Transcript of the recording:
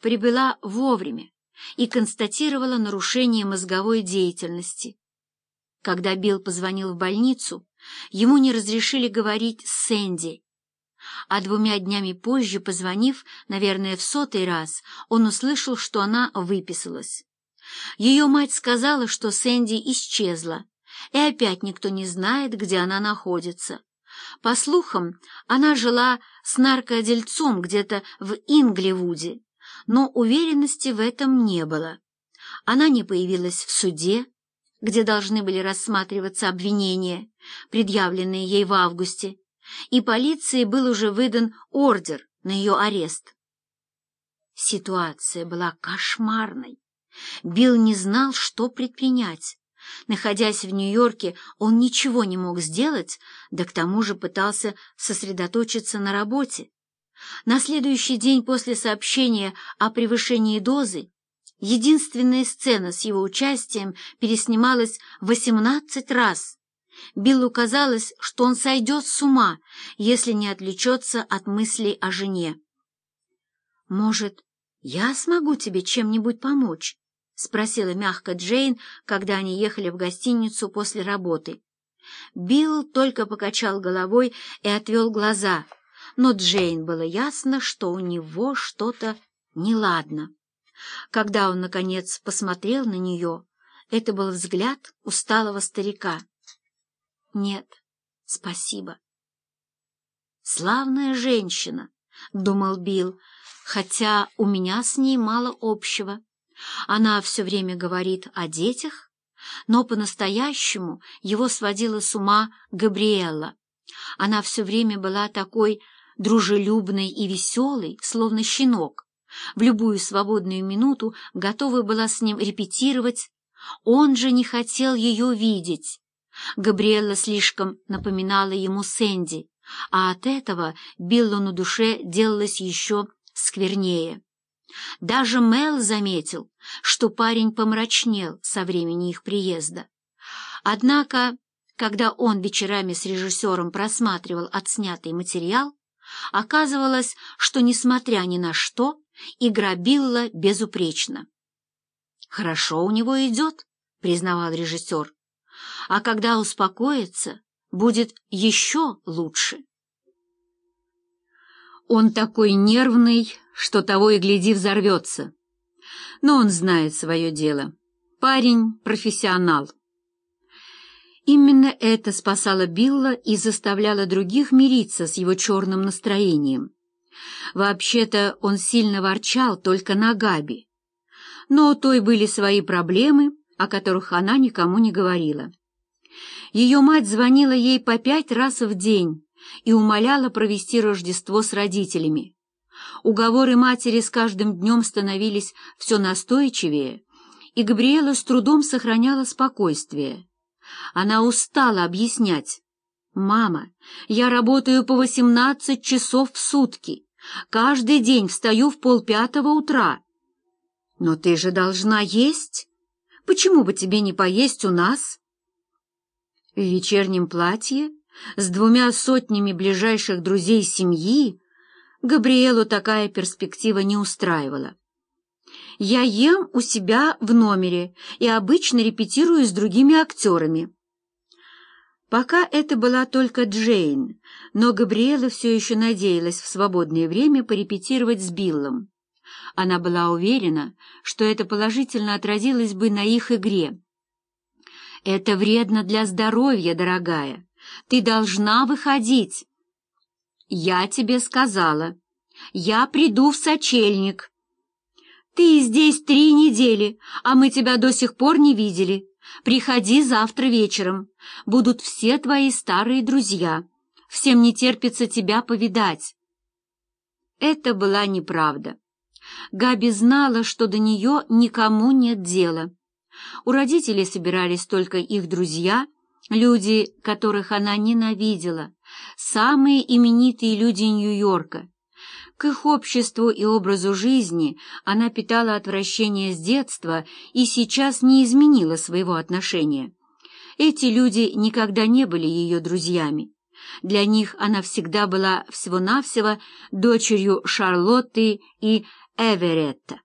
прибыла вовремя и констатировала нарушение мозговой деятельности. Когда Билл позвонил в больницу, ему не разрешили говорить с Сэнди, а двумя днями позже, позвонив, наверное, в сотый раз, он услышал, что она выписалась. Ее мать сказала, что Сэнди исчезла, и опять никто не знает, где она находится. По слухам, она жила с наркодельцом где-то в Ингливуде, но уверенности в этом не было. Она не появилась в суде, где должны были рассматриваться обвинения, предъявленные ей в августе, и полиции был уже выдан ордер на ее арест. Ситуация была кошмарной. Билл не знал, что предпринять. Находясь в Нью-Йорке, он ничего не мог сделать, да к тому же пытался сосредоточиться на работе. На следующий день после сообщения о превышении дозы единственная сцена с его участием переснималась 18 раз. Биллу казалось, что он сойдет с ума, если не отвлечется от мыслей о жене. «Может, я смогу тебе чем-нибудь помочь?» — спросила мягко Джейн, когда они ехали в гостиницу после работы. Билл только покачал головой и отвел глаза, но Джейн было ясно, что у него что-то неладно. Когда он, наконец, посмотрел на нее, это был взгляд усталого старика. «Нет, спасибо». «Славная женщина», — думал Билл, хотя у меня с ней мало общего. Она все время говорит о детях, но по-настоящему его сводила с ума Габриэлла. Она все время была такой дружелюбной и веселой, словно щенок. В любую свободную минуту готова была с ним репетировать. Он же не хотел ее видеть. Габриэлла слишком напоминала ему Сэнди, а от этого Биллу на душе делалось еще сквернее. Даже Мел заметил, что парень помрачнел со времени их приезда. Однако, когда он вечерами с режиссером просматривал отснятый материал, оказывалось, что, несмотря ни на что, игра Билла безупречна. «Хорошо у него идет», — признавал режиссер а когда успокоится, будет еще лучше. Он такой нервный, что того и гляди взорвется. Но он знает свое дело. Парень — профессионал. Именно это спасало Билла и заставляло других мириться с его черным настроением. Вообще-то он сильно ворчал только на Габи. Но у той были свои проблемы, о которых она никому не говорила. Ее мать звонила ей по пять раз в день и умоляла провести Рождество с родителями. Уговоры матери с каждым днем становились все настойчивее, и Габриэла с трудом сохраняла спокойствие. Она устала объяснять. «Мама, я работаю по восемнадцать часов в сутки. Каждый день встаю в полпятого утра». «Но ты же должна есть. Почему бы тебе не поесть у нас?» В вечернем платье, с двумя сотнями ближайших друзей семьи, Габриэлу такая перспектива не устраивала. «Я ем у себя в номере и обычно репетирую с другими актерами». Пока это была только Джейн, но Габриэла все еще надеялась в свободное время порепетировать с Биллом. Она была уверена, что это положительно отразилось бы на их игре. Это вредно для здоровья, дорогая. Ты должна выходить. Я тебе сказала. Я приду в сочельник. Ты здесь три недели, а мы тебя до сих пор не видели. Приходи завтра вечером. Будут все твои старые друзья. Всем не терпится тебя повидать. Это была неправда. Габи знала, что до нее никому нет дела. У родителей собирались только их друзья, люди, которых она ненавидела, самые именитые люди Нью-Йорка. К их обществу и образу жизни она питала отвращение с детства и сейчас не изменила своего отношения. Эти люди никогда не были ее друзьями. Для них она всегда была всего-навсего дочерью Шарлотты и Эверетта.